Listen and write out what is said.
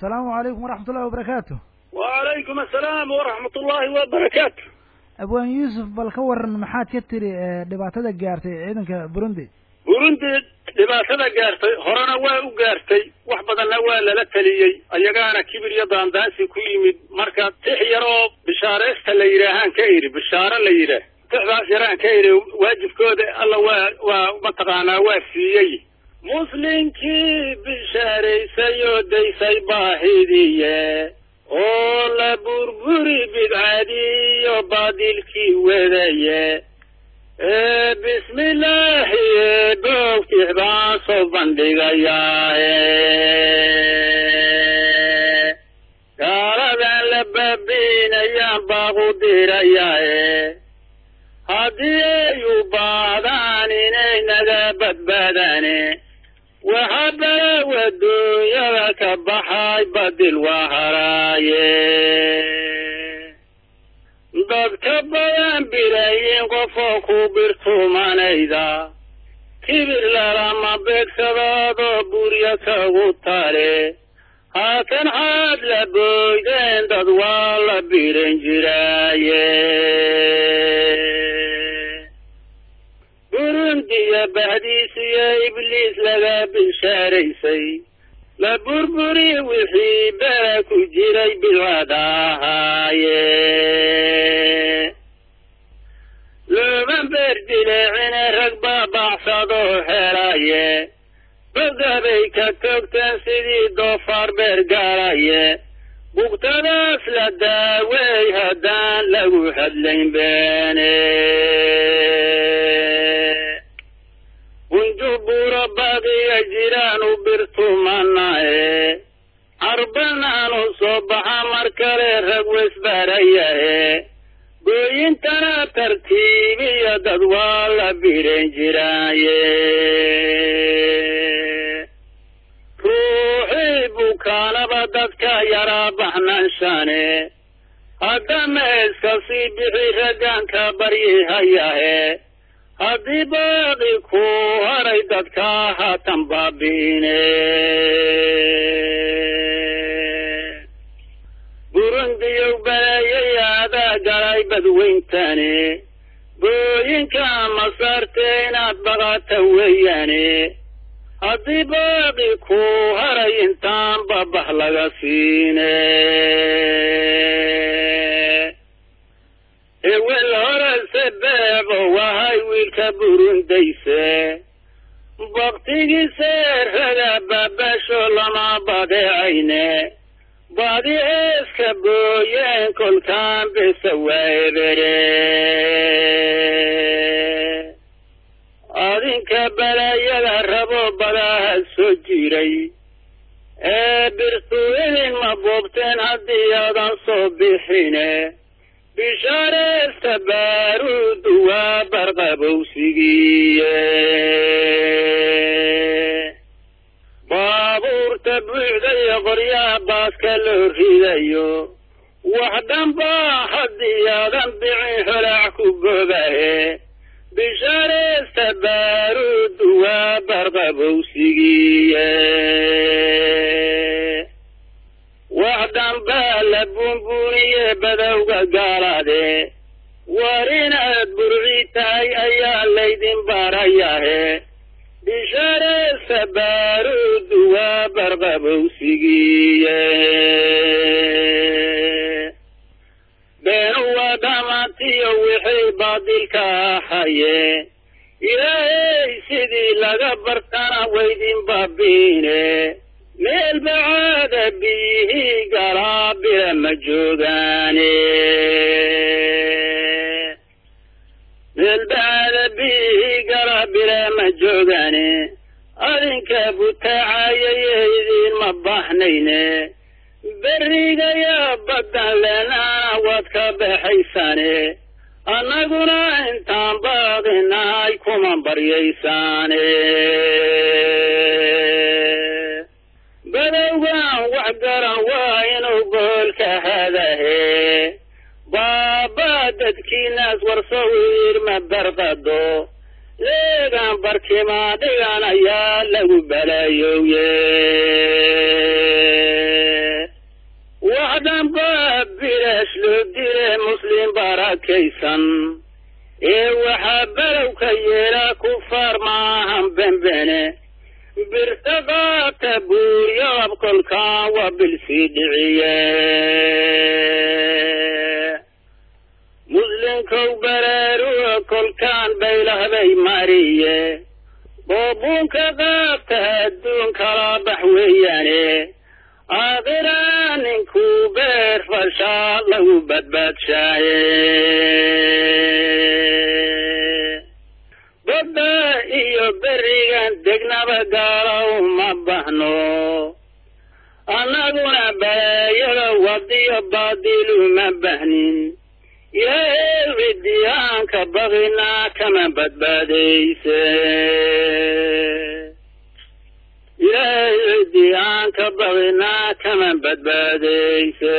asalaamu calaykum waraxmat ullahi wabarakaatu wacalaykum assalaam waraxmat ullaahi wabarakaatu abwaan yuusuf bal ka waran maxaad ka tiri dhibaatada gaartay ciidanka burundi? Burundi dhibaatada gaartay horena waa u gaartay. Wax badanna waa lala teliyey ayagaana kibir iyo daandaansi ku yimid. Marka tix yaroo bishaareysta la yidhaahaan ka idhi bishaaro la yidhaah tixdaas yaraan ka idhi waajibkooda alla waa waa mataqaanaa waa siiyey muslinkii bishaaraysay oo daysay baahidiye oo la burburi bidcadiyo baadilkii wadaye bismillaahi boogtix baan soo bandhigayaa gaaladan la baabiinayaan baaqu dirayaae haddii ay u baahdaan inay naga badbaadane waxa balaw adduunyada ka baxay badil waa haraaye dadka badan birayin qofoo ku birtumanayda kibir lalama beegsadaadoo burya kagu tale haatan xaad la booydeen dad waa la biran jiraaye ibliis laga bishaaraysay la burburi wixii bera ku jiray bilcada ahaaye looban beerdileecine rag baabacsadoo helaye badabay ka togteen sidii doofaar beer gaalaye bugtadaas la daaweey haddaan lagu hadlayn beene bunjubuuro baadiya jiraan u birtumanae carbanaanu soo baxa mar kale rag weysbarayahe gooyintana tartiibiya dad waa la biran jiraaye. Ruuxii bukaanaba dadka yaraa baxnanshane haddama iska sii bixi raggaanka baryihayahe haddii baaqi ku haray dadka haatan baabiine burundiyow baleeyay aadaa galay badweyntane booyinka masaarte inaad baqata weeyaane. Haddii baaqi ku haray intaan babah laga siine. Ewel wiilka burundayse baktigiise raga baabasho lama badeecayne badi eeska booyeen kolkaan bese waebere adinka balaayada rabo badaha soo jiray ee birtu idin ma boobteen haddii aadan soo bixine bishaareesta baaruudu waa barqabowsigiiye baabuurta buuxda iyo qoryaha baaska loo ridayo. Wax dhanbaa haddii aadan bicin holaac ku bogahe bishaareesta baaruudu waa barqabowsigiiye wax dhanbaa la buunbuuniye badowga gaalade war inaad burci tahay ayaa laydin baarayahe. Bishaareesta baaruudu waa barqabowsigiiye beenu waa dhammaantiyo wixii baadilka ahaye. Ilaahay sidii laga bartana waydin baabiine. Meel bacaada biyihii galaa bila ma joogaane meel bacaada biyihii galaa bila ma joogaane adinka butaacayaya idiinma baahnayne berrigayaa baddan leenaana waad ka baxaysaane annaguna intaan baaqinahay kuma baryaysaane badowgan wax garan waa inuu goolka hadahe baabaa dadkiinaas warsow irma barqado leegan barkimaa dhigan ayaa lagu balaayowye aadanba bilash loo dile muslim barakaysan ee waxaa belowka yeelaa kufaar maahan benbene birtaqaata buuryoab kolkaan waa bilsii dhiciye muslimkow baraaruga kolkaan baylahbay mariye. Boobuunka qaabta adduun kala bax weeyaane aakhira ninkuu beer fashaa lagu badbaadshaye badda iyo berigan degnaba gaala uma bahno. Annaguna balaayada wadiyo baadilu ma bahnin. Ilaahay cidiyaanka baqinaa kama badbaadayse. Ilaahay cidiyaanka baqinaa kama badbaadayse